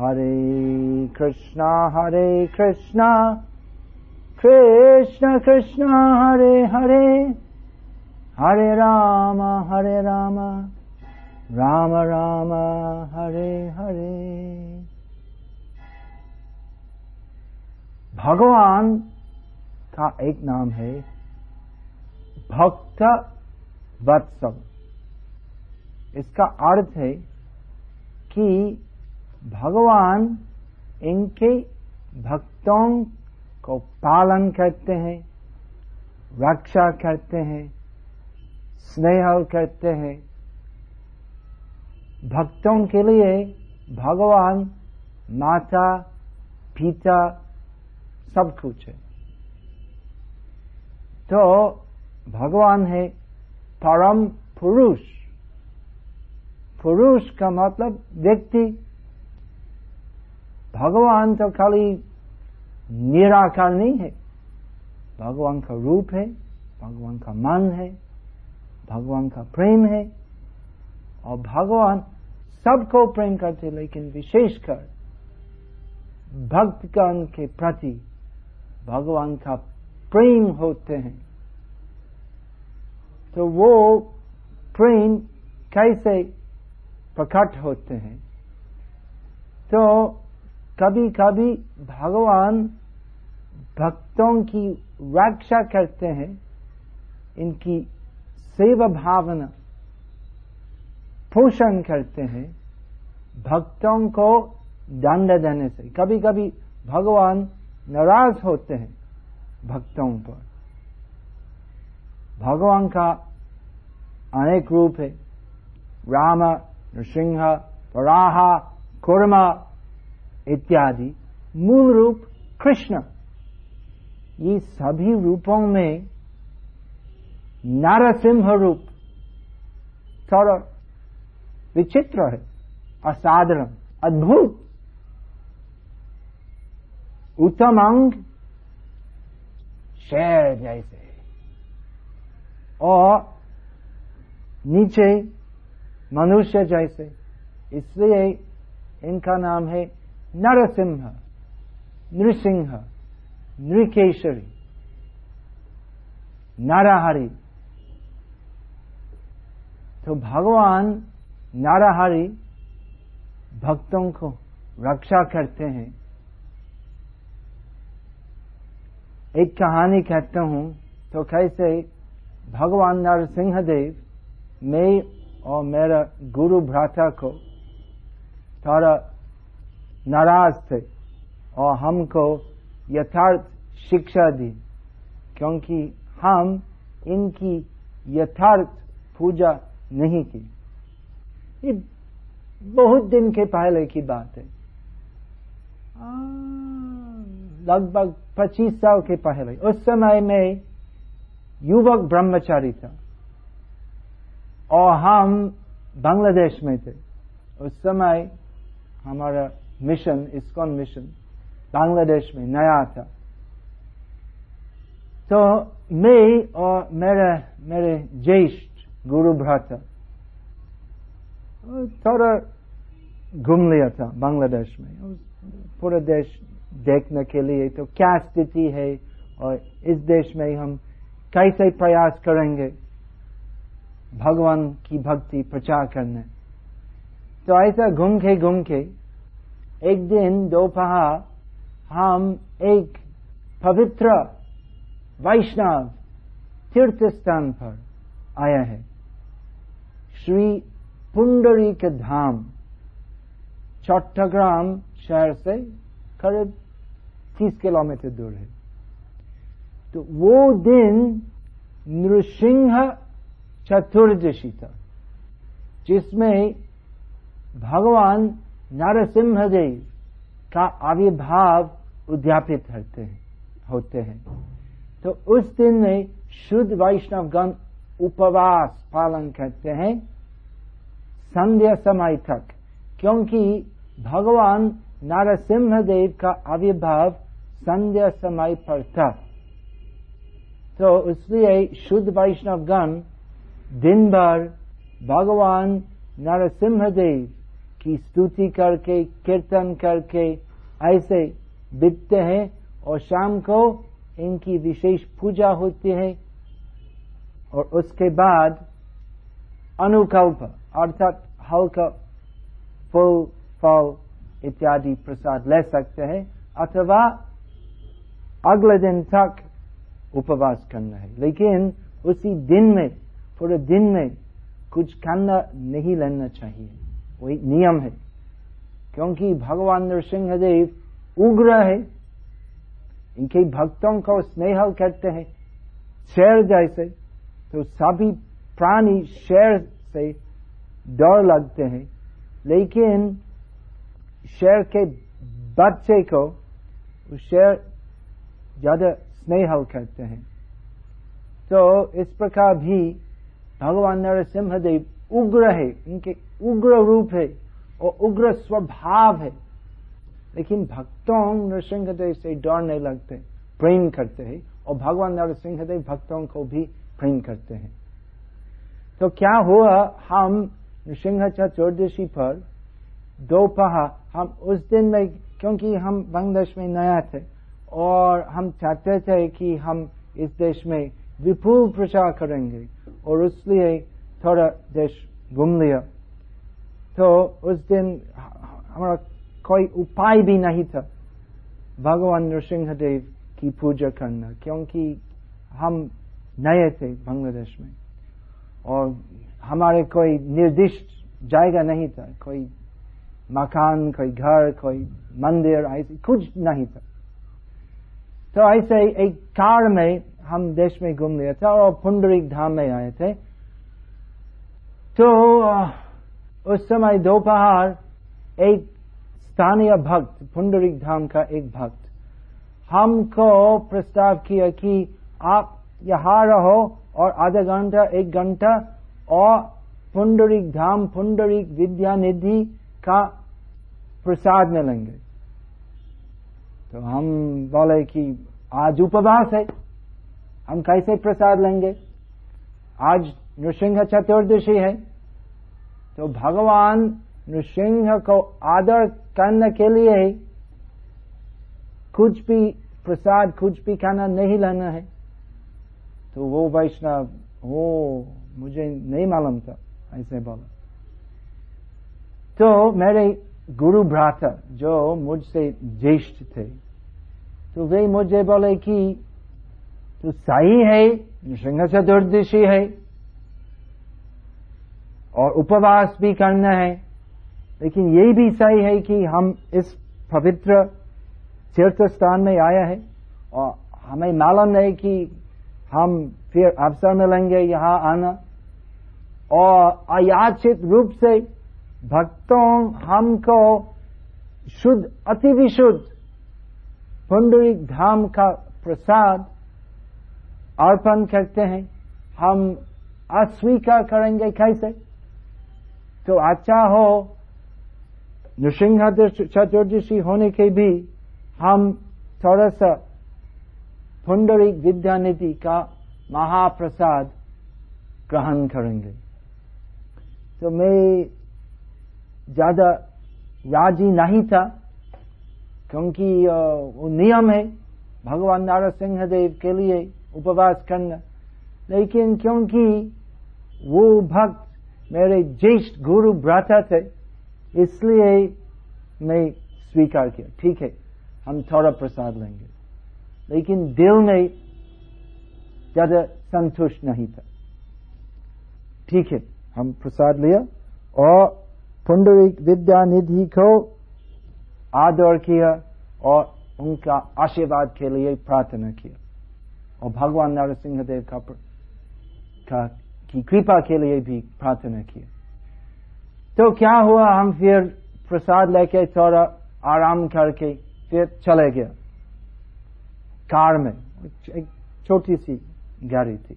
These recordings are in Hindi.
Hare Krishna, Hare Krishna, Krishna Krishna, Hare Hare, Hare Rama, Hare Rama, Rama Rama, Hare Hare. भगवान का एक नाम है भक्त वत्सल इसका अर्थ है कि भगवान इनके भक्तों को पालन करते हैं, रक्षा करते हैं, स्नेह करते हैं। भक्तों के लिए भगवान, माता, पिता सब कुछ है। तो भगवान है परम पुरुष। पुरुष का मतलब व्यक्ति। भगवान तो खाली निराकार नहीं है। भगवान का रूप है, भगवान का मन है, भगवान का प्रेम है, और भगवान सबको प्रेम करते लेकिन विशेषकर भक्तगण के प्रति भगवान का प्रेम होते हैं। तो वो प्रेम कैसे प्रकट होते हैं? तो कभी कभी भगवान भक्तों की रक्षा करते हैं, इनकी सेवा भावना पोषण करते हैं, भक्तों को दंड देने से। कभी कभी भगवान नाराज़ होते हैं भक्तों पर। भगवान का अनेक रूप है। राम, नृसिंह वराहा कुर्मा इत्यादि। मूल रूप कृष्ण। ये सभी रूपों में नरसिंह रूप थोड़ा विचित्र है, असाधारण, अद्भुत। उत्तम अंग शेर जैसे। और नीचे मनुष्य जैसे। इसलिए इनका नाम है नरसिंह नृसिंह नृकेशरी नाराहरि तो भगवान नाराहरि भक्तों को रक्षा करते हैं। एक कहानी कहता हूँ तो कैसे भगवान नरसिंह देव मैं और मेरा गुरु भ्राता को थोड़ा नाराज़ थे और हमको यथार्थ शिक्षा दी, क्योंकि हम इनकी यथार्थ पूजा नहीं की। ये बहुत दिन के पहले की बात है। लगभग पच्चीस साल के पहले। उस समय में युवक ब्रह्मचारी था और हम बांग्लादेश में थे। उस समय हमारा मिशन इस्कॉन मिशन बांग्लादेश में नया था तो मैं और मेरे मेरे ज्येष्ठ गुरु भ्राता थोड़ा घूम लिया था बांग्लादेश में पूरा देश देखने के लिए तो क्या स्थिति है और इस देश में हम कैसे प्रयास करेंगे भगवान की भक्ति प्रचार करने तो ऐसा घूम के घूम के एक दिन दोपहर हम एक पवित्र वैष्णव तीर्थ स्थान पर आया है। श्री पुंडरी के धाम, चट्टग्राम शहर से करीब तीस किलोमीटर दूर है। तो वो दिन नृसिंह चतुर्दशी था, जिसमें भगवान नरसिंह देव का आविर्भाव उद्यापित होते हैं होते हैं। तो उस दिन में शुद्ध वैष्णवगण उपवास पालन करते हैं संध्या समय तक, क्योंकि भगवान नारसिंह देव का आविर्भाव संध्या समय पर था। तो इसलिए शुद्ध वैष्णवगण दिन भर भगवान नरसिंह देव की स्तुति करके, कीर्तन करके ऐसे बीतते हैं और शाम को इनकी विशेष पूजा होती है और उसके बाद अनुकल्प अर्थात हल्का फूल, फल इत्यादि प्रसाद ले सकते हैं अथवा अगले दिन तक उपवास करना है। लेकिन उसी दिन में, पूरे दिन में कुछ खाना नहीं लेना चाहिए। वही नियम है। क्योंकि भगवान नरसिंह देव उग्र है। इनके भक्तों को स्नेह कहते हैं। शेर जैसे तो सभी प्राणी शेर से डर लगते हैं। लेकिन शेर के बच्चे को शेर ज़्यादा स्नेह कहते हैं। तो इस प्रकार भी भगवान नरसिंह देव उग्र है, इनके उग्र रूप है और उग्र स्वभाव है। लेकिन भक्तों नरसिंह देव से डर नहीं लगते, प्रेम करते हैं और भगवान नरसिंहदेव भक्तों को भी प्रेम करते हैं। तो क्या हुआ, हम नृसिंह चतुर्दशी पर दोपहर, हम उस दिन में, क्योंकि हम बांग्लादेश में नया थे और हम चाहते थे कि हम इस देश में विपुल प्रचार करेंगे और इसलिए थोड़ा देश घूम लिया तो उस दिन हमारा कोई उपाय भी नहीं था भगवान नृसिंह देव की पूजा करना क्योंकि हम नए थे बांग्लादेश में और हमारे कोई निर्दिष्ट जाएगा नहीं था कोई मकान कोई घर कोई मंदिर ऐसे कुछ नहीं था तो ऐसे एक कार में हम देश में घूम लिया था और पुंडरिक धाम में आए थे तो उस समय दोपहर एक स्थानीय भक्त, पुंडरिक धाम का एक भक्त, हमको प्रस्ताव किया कि आप यहाँ रहो और आधा घंटा, एक घंटा, और पुंडरिक धाम, पुंडरिक विद्या निधि का प्रसाद मिलेंगे तो हम बोले कि आज उपवास है, हम कैसे प्रसाद लेंगे? आज नृसिंह चतुर्दशी है तो भगवान नृसिंह को आदर करने के लिए ही कुछ भी प्रसाद, कुछ भी खाना नहीं लाना है। तो वो वैष्णव, वो मुझे नहीं मालूम था, ऐसे बोला। तो मेरे गुरु भ्राता जो मुझसे ज्येष्ठ थे तो वे मुझे बोले कि तो सही है नृसिंह चतुर्दशी है और उपवास भी करना है। लेकिन ये भी सही है कि हम इस पवित्र तीर्थ स्थान में आया है और हमें मालूम नहीं कि हम फिर अवसर मिलेंगे यहाँ आना। और अयाचित रूप से भक्तों हमको शुद्ध, अति विशुद्ध पुंडरिक धाम का प्रसाद अर्पण करते हैं। हम अस्वीकार करेंगे कैसे? तो अच्छा हो, नृसिंह चतुर्दशी होने के भी हम थोड़ा सा पुंडरिक विद्यानिधि का महाप्रसाद ग्रहण करेंगे। तो मैं ज़्यादा राज़ी नहीं था, क्योंकि वो नियम है, भगवान नारा सिंह देव के लिए उपवास करना। लेकिन क्योंकि वो भक्त मेरे ज्येष्ठ गुरु भ्राता थे इसलिए मैं स्वीकार किया। ठीक है हम थोड़ा प्रसाद लेंगे। लेकिन दिल में ज़्यादा संतुष्ट नहीं था। ठीक है हम प्रसाद लिया और पुंडरिक विद्या निधि को आदर किया और उनका आशीर्वाद के लिए प्रार्थना किया। और भगवान नरसिंह देव का, का की, कृपा के लिए भी प्रार्थना किया तो क्या हुआ? हम फिर प्रसाद लेके थोड़ा आराम करके फिर चले गए। कार में, एक छोटी सी गाड़ी थी।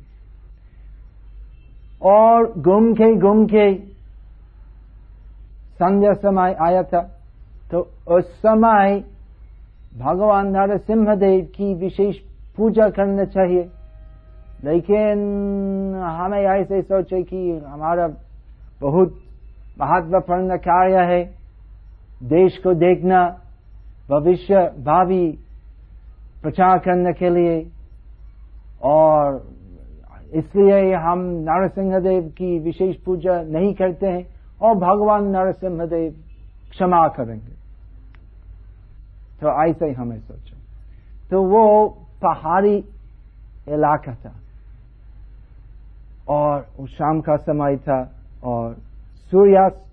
और घूम के घूम के संध्या समय आया था। तो उस समय भगवान नरसिम्ह देव की विशेष पूजा करना चाहिए। लेकिन हमें ऐसे सोचे कि हमारा बहुत महत्वपूर्ण कार्य है देश को देखना, भविष्य भावी प्रचार करने के लिए। और इसलिए हम नरसिंह देव की विशेष पूजा नहीं करते हैं और भगवान नरसिंह देव क्षमा करेंगे। तो ऐसे ही हमें सोचा। तो वो पहाड़ी इलाका था। और वो शाम का समय था और सूर्यास्त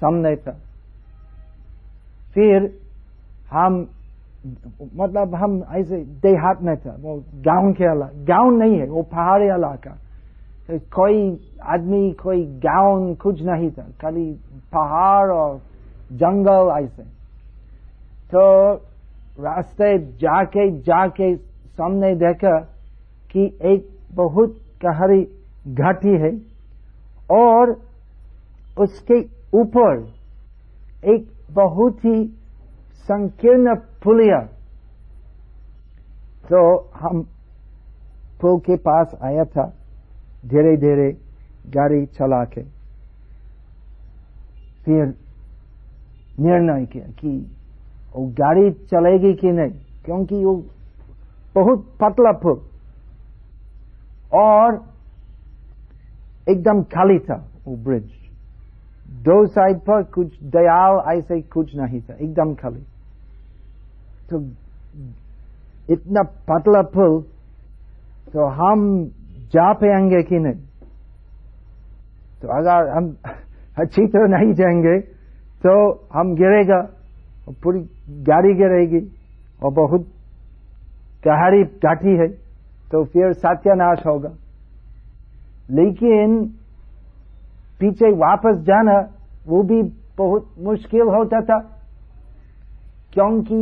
सामने था। फिर हम मतलब हम ऐसे देहात में था, वो गाँव के इलाका गाँव नहीं है, वो पहाड़ी इलाका। तो कोई आदमी, कोई गाँव कुछ नहीं था, खाली पहाड़ और जंगल ऐसे। तो रास्ते जाके जाके सामने देखा कि एक बहुत गहरी घाटी है और उसके ऊपर एक बहुत ही संकीर्ण पुलिया तो हम पुल के पास आया था धीरे धीरे गाड़ी चला के फिर निर्णय किया कि वो गाड़ी चलेगी कि नहीं, क्योंकि वो बहुत पतला पुल। और एकदम खाली था वो ब्रिज दो साइड पर कुछ दयाल ऐसे कुछ नहीं था, एकदम खाली। तो इतना पतला पुल तो हम जा पाएँगे कि नहीं? तो अगर हम अच्छी तरह नहीं जाएँगे तो हम गिरेगा, और पूरी गाड़ी गिरेगी, और बहुत गहरी घाटी है तो फिर सत्यानाश होगा। लेकिन पीछे वापस जाना वो भी बहुत मुश्किल होता था, क्योंकि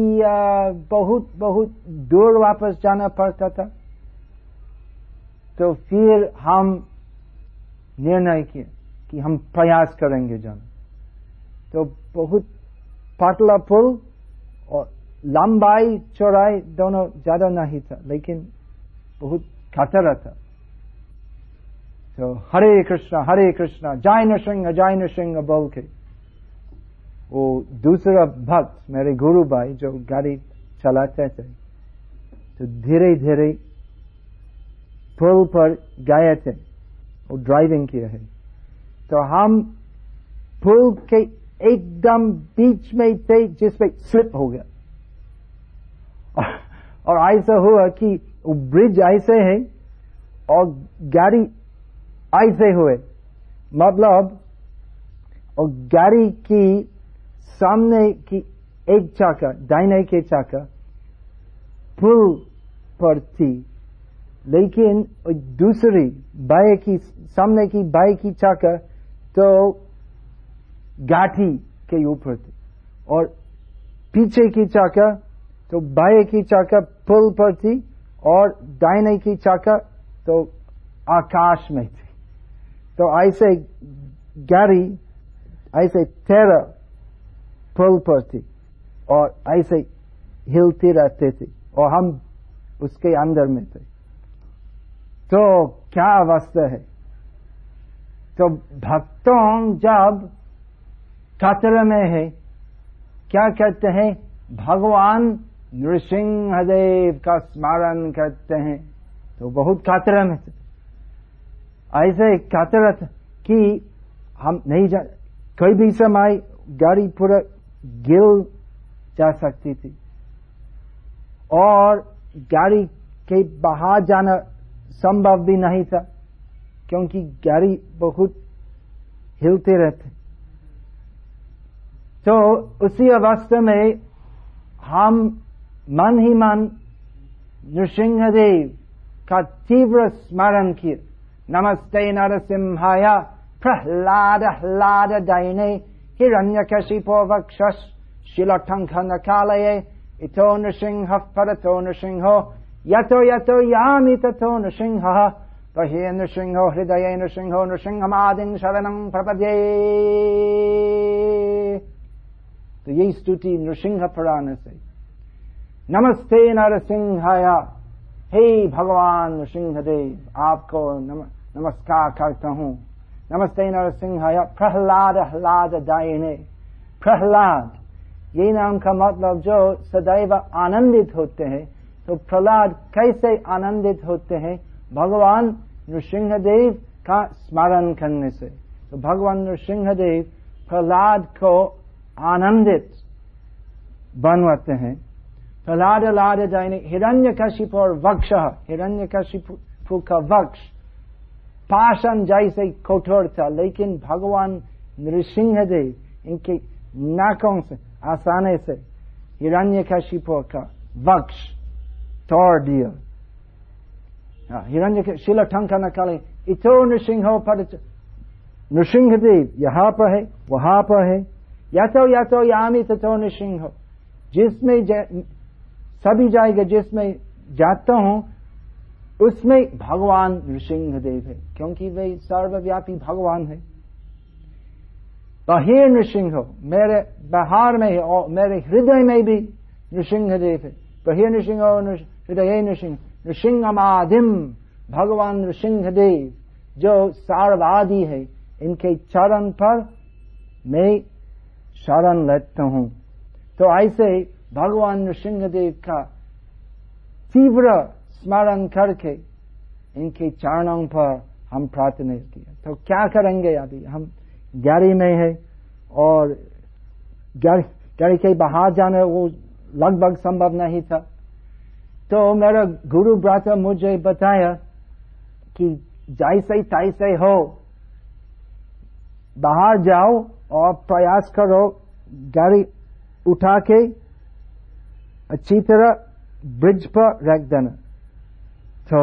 बहुत बहुत दूर वापस जाना पड़ता था। तो फिर हम निर्णय किए कि हम प्रयास करेंगे जाना। तो बहुत पतला पुल और लंबाई, चौड़ाई दोनों ज़्यादा नहीं था, लेकिन बहुत खतरा था। तो हरे कृष्णा हरे कृष्णा जय नृसिंह जय नृसिंह बोल के वो दूसरा भक्त मेरे गुरु भाई जो गाड़ी चलाते थे तो धीरे धीरे पुल पर गए थे वो ड्राइविंग किया है तो हम पुल के एकदम बीच में थे जिसपे स्लिप हो गया और ऐसा हुआ कि वो ब्रिज ऐसे है और गाड़ी ऐसे हुए। मतलब और गाड़ी की सामने की एक चाका, दाहिने के चाका, पुल पर थी। लेकिन दूसरी बाएँ की, सामने की बाएँ की चाका तो गाठी के ऊपर थी। और पीछे की चाका तो बाएँ की चाका पुल पर थी और दाहिने की चाका तो आकाश में थी। तो ऐसे गाड़ी ऐसे तेरह पुल पर थी और ऐसे हिलती रहते थे और हम उसके अंदर में थे तो क्या अवस्था है तो भक्तों जब खतरे में है क्या कहते हैं भगवान नृसिंहदेव का स्मरण करते हैं तो बहुत खतरे में थे ऐसे था कि हम नहीं जा, कोई भी समय गाड़ी पूरा गिर जा सकती थी। और गाड़ी के बाहर जाना संभव भी नहीं था, क्योंकि गाड़ी बहुत हिलते रहते। तो उसी अवस्था में हम मन ही मन नृसिंहदेव का तीव्र स्मरण किए। नमस्ते नरसिंहाय प्रहलाद ह्लाद दैने हिरण्यकशिपो शिलठङ्खनकालये इतो नृसिंहः परतो नृसिंहो, यतो यतो यामि ततो नृसिंहः। बहे नृसिंहो, हृदये नृसिंहो, नृसिंहमादिं शरणं प्रपद्ये। तो यही स्तुति नृसिंह पुराण से। नमस्ते नरसिंहाय। हे भगवान नृसिंहदेव आपको नम, नमस्कार करता हूँ। नमस्ते नरसिंहाय प्रहलाद ह्लाद दायिने प्रहलाद ये नाम का मतलब जो सदैव आनंदित होते हैं तो प्रहलाद कैसे आनंदित होते हैं? भगवान नृसिंह देव का स्मरण करने से। तो भगवान नृसिंह देव प्रहलाद को आनंदित बनवाते हैं। प्रहलाद लाद जाने हिरण्य कशिप और वक्ष हिरण्य कशिपु का वक्ष पाषण जैसे कठोर था लेकिन भगवान नृसिंह देव इनके नाकों से आसानी से हिरण्य कशिपो का वक्ष तोड़ दिया हिरण्य शिला ठंका न काले इतो नृसिंह पर नृसिंह देव यहाँ पर है वहाँ पर है या तो या तो यामी तो नृसिंह जिसमें सभी जाएगा, जिसमें जाता हूँ, उसमें भगवान नृसिंह देव है, क्योंकि वे सर्वव्यापी भगवान है। बहिर नृसिंह, मेरे बाहर में है और मेरे हृदय में भी नृसिंह देव है बहिर नृसिंह हृदय नृसिंह, नृसिंहमादिम भगवान नृसिंह देव जो सार्ववादी है, इनके चरण पर मैं शरण लेता हूँ। तो ऐसे भगवान नृसिंहदेव का तीव्र स्मरण करके इनके चरणों पर हम प्रार्थना किया तो क्या करेंगे अभी? हम गाड़ी में है और गाड़ी के बाहर जाना वो लगभग संभव नहीं था। तो मेरा गुरु ब्राता मुझे बताया कि जैसे तैसे हो, बाहर जाओ और प्रयास करो गाड़ी उठा के अच्छी तरह ब्रिज पर रख देना। तो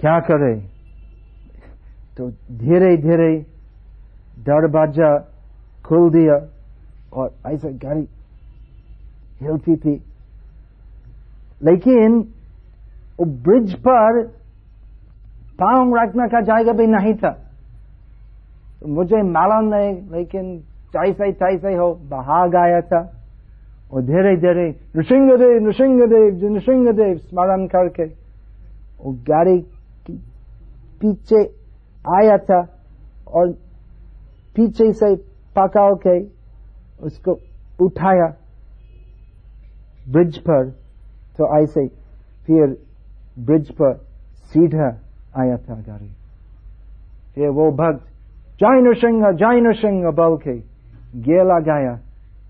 क्या करे? तो धीरे धीरे दरवाज़ा खोल दिया और ऐसा गाड़ी हिलती थी। लेकिन वो ब्रिज पर पाँव रखने का जाएगा भी नहीं था। तो मुझे मालूम नहीं, लेकिन जैसे तैसे हो बाहर गया था। और धीरे धीरे नृसिंहदेव नृसिंहदेव नृसिंहदेव स्मरण करके वो गाड़ी पीछे आया था और पीछे से पकाओ के उसको उठाया ब्रिज पर तो ऐसे फिर ब्रिज पर सीधा आया था गाड़ी फिर वो भक्त जय नृसिंह जय नृसिंह बोल के गेला गाया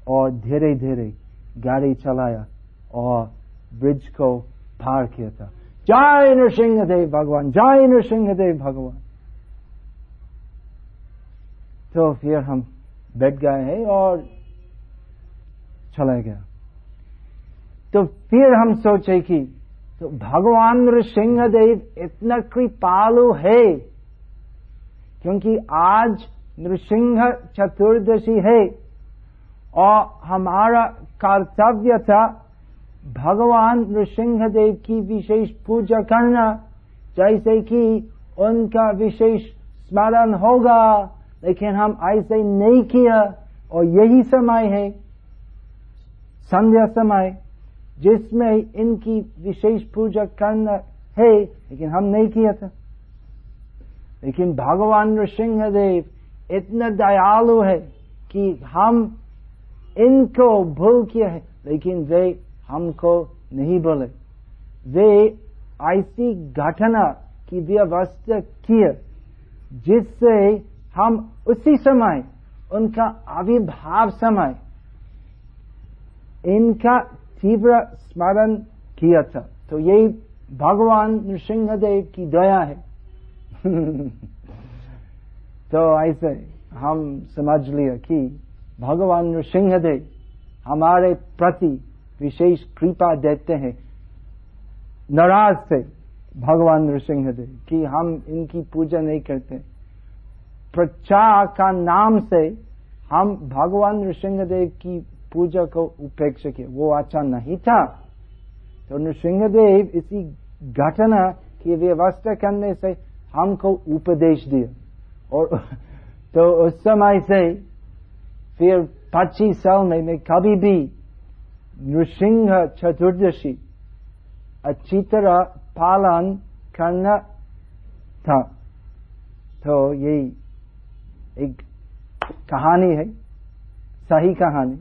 और धीरे धीरे गाड़ी चलाया और ब्रिज को पार किया था जय नृसिंह देव भगवान जय नृसिंह देव भगवान तो फिर हम बैठ गए हैं और चला गया तो फिर हम सोचे कि तो भगवान नृसिंह देव इतना कृपालु है क्योंकि आज नृसिंह चतुर्दशी है और हमारा कर्तव्य था भगवान नृसिंह देव की विशेष पूजा करना, जैसे कि उनका विशेष स्मरण होगा, लेकिन हम ऐसे नहीं किया, और यही समय है, संध्या समय, जिसमें इनकी विशेष पूजा करना है, लेकिन हम नहीं किया था। लेकिन भगवान नृसिंह देव इतना दयालु है कि हम इनको भूल किया है, लेकिन वे हमको नहीं बोले। वे ऐसी घटना की व्यवस्था किए, जिससे हम उसी समय, उनका आविर्भाव समय, इनका तीव्र स्मरण किया था। तो यही भगवान नृसिंहदेव की दया है। तो ऐसे हम समझ लिया कि भगवान नृसिंहदेव हमारे प्रति विशेष कृपा देते हैं। नाराज़ थे भगवान नृसिंहदेव कि हम इनकी पूजा नहीं करते। प्रचार का नाम से हम भगवान नृसिंहदेव की पूजा को उपेक्षा किए। वो अच्छा नहीं था। तो नृसिंहदेव इसी घटना की व्यवस्था करने से हमको उपदेश दिया। और तो उस समय से फिर पच्चीस साल में मैं कभी भी नृसिंह चतुर्दशी अच्छी तरह पालन करना था तो यही एक कहानी है सही कहानी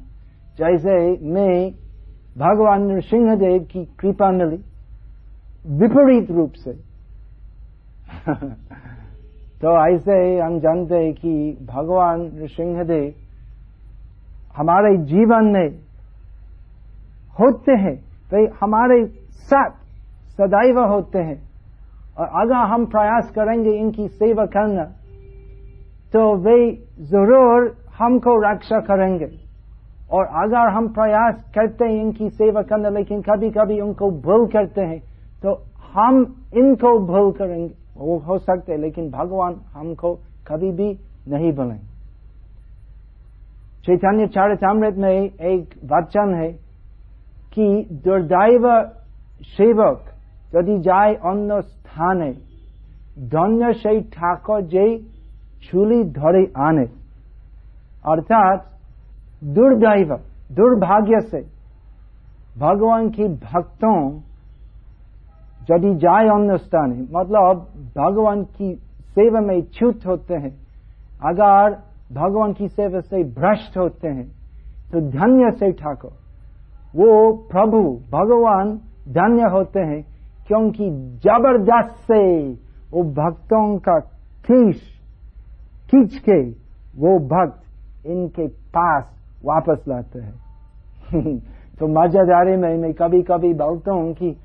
जैसे मैं भगवान नृसिंहदेव की कृपा मिली विपरीत रूप से तो ऐसे हम जानते हैं कि भगवान नृसिंहदेव हमारे जीवन में होते हैं वे हमारे साथ सदैव होते हैं। और अगर हम प्रयास करेंगे इनकी सेवा करना तो वे ज़रूर हमको रक्षा करेंगे। और अगर हम प्रयास करते हैं इनकी सेवा करना, लेकिन कभी कभी उनको भूल करते हैं तो हम इनको भूल करेंगे। वो हो सकते हैं, लेकिन भगवान हमको कभी भी नहीं भूलेंगे। चैतन्य चरितमृत में एक वचन है कि दुर्दैव सेवक यदि जाए अन्य स्थाने, धन्य से ठाकुर जे चूली धरे आने। अर्थात दुर्दैव, दुर्भाग्य से भगवान की भक्तों यदि जाए अन्य स्थान है मतलब भगवान की सेवा में इच्छुत होते हैं, अगर भगवान की सेवा से भ्रष्ट होते हैं तो धन्य से ठाकुर। वो प्रभु, भगवान धन्य होते हैं, क्योंकि ज़बरदस्त से वो भक्तों का खींच खींच के वो भक्त इनके पास वापस लाते हैं। तो मजादारी में, मैं कभी कभी बोलता हूँ कि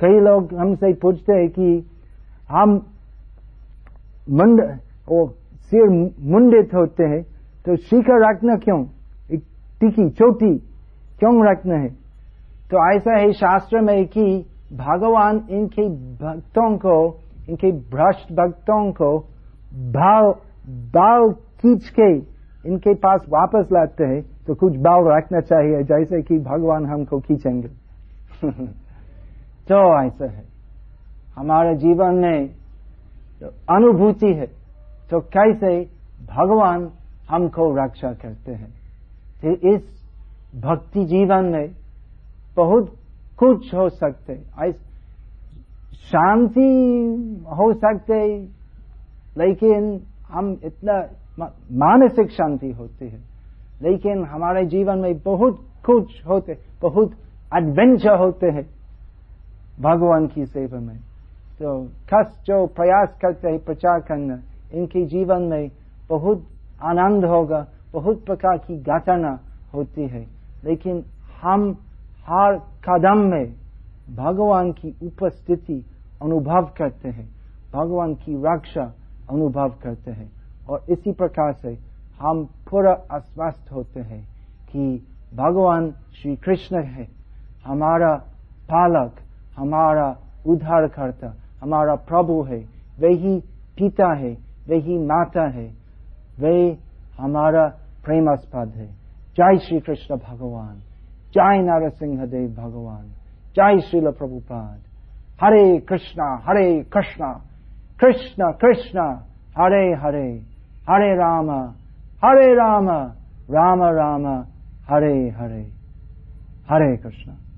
कई लोग हमसे पूछते हैं कि हम मुंड वो सिर मुंडित होते हैं तो शिखर रखना क्यों? एक टिकी, चोटी क्यों रखना है? तो ऐसा है शास्त्र में कि भगवान इनके भक्तों को, इनके भ्रष्ट भक्तों को भाव बाल खींच के इनके पास वापस लाते हैं तो कुछ भाव रखना चाहिए, जैसे कि भगवान हमको खींचेंगे। तो ऐसा है। हमारे जीवन में अनुभूति है तो कैसे भगवान हमको रक्षा करते हैं? तो इस भक्ति जीवन में बहुत कुछ हो सकते शांति हो सकते लेकिन हम इतना मानसिक शांति होती है। लेकिन हमारे जीवन में बहुत कुछ होते, बहुत एडवेंचर होते हैं भगवान की सेवा में। तो खास जो प्रयास करते हैं प्रचार करना इनके जीवन में बहुत आनंद होगा, बहुत प्रकार की घटना होती है। लेकिन हम हर कदम में भगवान की उपस्थिति अनुभव करते हैं, भगवान की रक्षा अनुभव करते हैं और इसी प्रकार से हम पूरा आश्वस्त होते हैं कि भगवान श्री कृष्ण है। हमारा पालक, हमारा उद्धार करता हमारा प्रभु है वही पिता है। वही माता है वे हमारा प्रेमास्पद है। जय श्री कृष्ण भगवान, जय नारसिंह देव भगवान, जय श्रील प्रभुपाद। हरे कृष्णा हरे कृष्णा, कृष्ण कृष्ण, हरे हरे हरे राम हरे राम राम राम, हरे हरे। हरे कृष्ण।